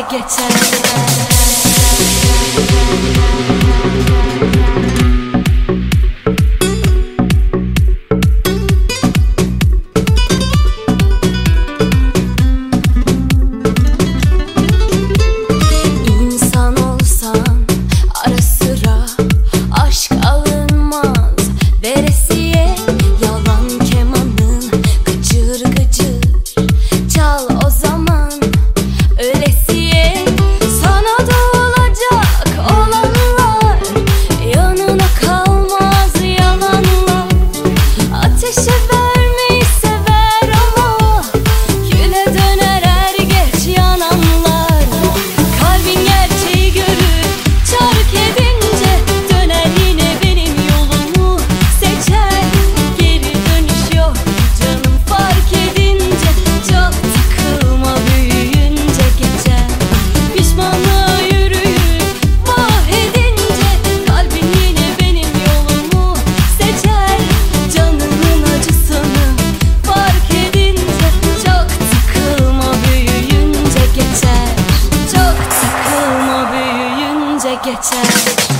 geçer touch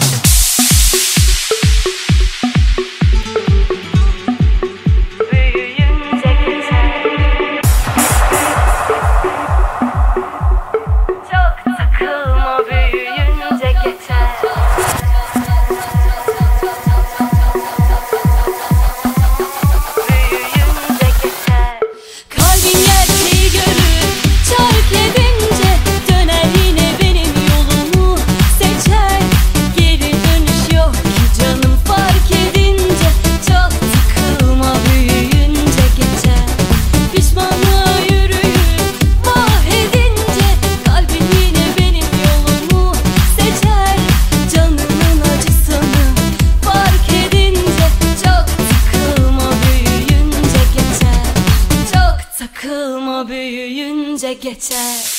önce geçer.